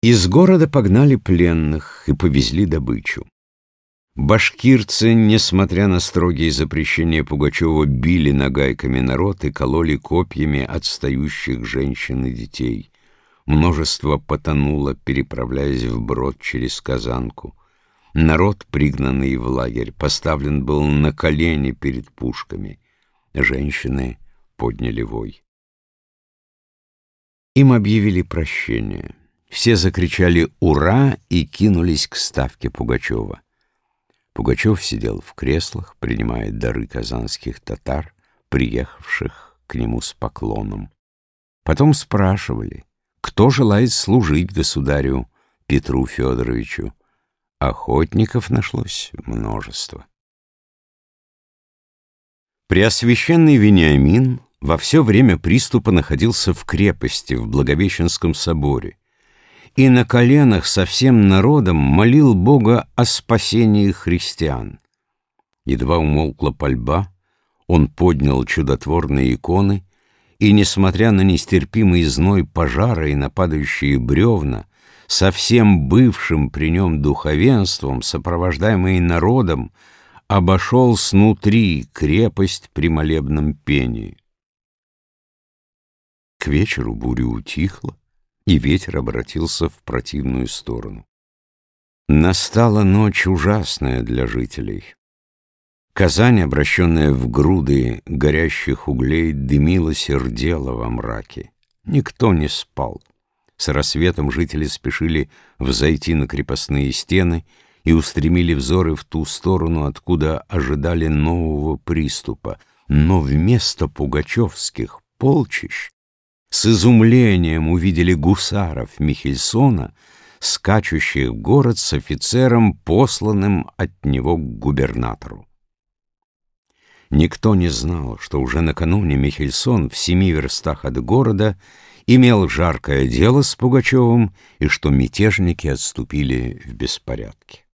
Из города погнали пленных и повезли добычу. Башкирцы, несмотря на строгие запрещения Пугачева, били нагайками народ и кололи копьями отстающих женщин и детей. Множество потонуло, переправляясь вброд через Казанку. Народ, пригнанный в лагерь, поставлен был на колени перед пушками. Женщины подняли вой. Им объявили прощение. Все закричали «Ура!» и кинулись к ставке Пугачева. Пугачев сидел в креслах, принимая дары казанских татар, приехавших к нему с поклоном. Потом спрашивали, кто желает служить государю Петру Федоровичу. Охотников нашлось множество. Преосвященный Вениамин во все время приступа находился в крепости в Благовещенском соборе и на коленах со всем народом молил Бога о спасении христиан. Едва умолкла пальба, он поднял чудотворные иконы, и, несмотря на нестерпимый зной пожара и нападающие бревна, со всем бывшим при нем духовенством, сопровождаемый народом, обошел снутри крепость при молебном пении. К вечеру буря утихла, и ветер обратился в противную сторону. Настала ночь ужасная для жителей. Казань, обращенная в груды горящих углей, дымилась и рдела во мраке. Никто не спал. С рассветом жители спешили взойти на крепостные стены и устремили взоры в ту сторону, откуда ожидали нового приступа. Но вместо пугачевских полчищ с изумлением увидели гусаров Михельсона, скачущих в город с офицером, посланным от него к губернатору. Никто не знал, что уже накануне Михельсон в семи верстах от города имел жаркое дело с Пугачевым и что мятежники отступили в беспорядке.